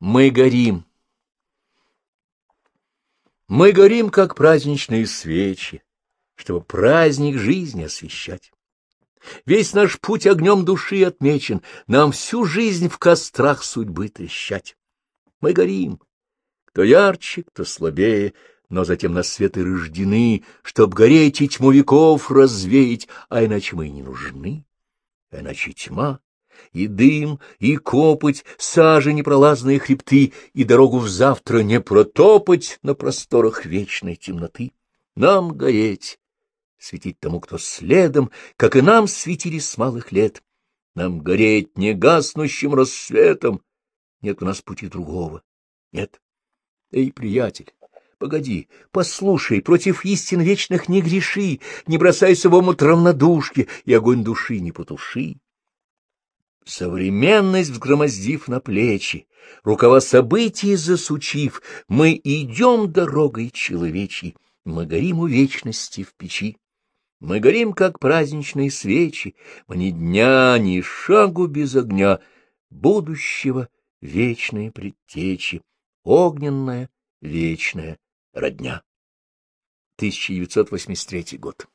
Мы горим. Мы горим, как праздничные свечи, чтобы праздник жизни освещать. Весь наш путь огнем души отмечен, нам всю жизнь в кострах судьбы трещать. Мы горим, кто ярче, кто слабее, но затем на свет и рождены, чтоб гореть и тьму веков развеять, а иначе мы и не нужны, а иначе тьма, и дым, и копоть, сажи непролазные хребты, и дорогу в завтра не протопать на просторах вечной темноты. Нам гореть, светить тому, кто следом, как и нам светили с малых лет. Нам гореть не гаснущим рассветом. Нет у нас пути другого. Нет. Эй, приятель, погоди, послушай, против истин вечных не греши, не бросайся в омут равнодушки, и огонь души не потуши. Современность взгромоздив на плечи, рукава событий засучив, мы идем дорогой человечьей, мы горим у вечности в печи. Мы горим, как праздничные свечи, мы ни дня, ни шагу без огня, будущего вечные предтечи, огненная вечная родня. 1983 год.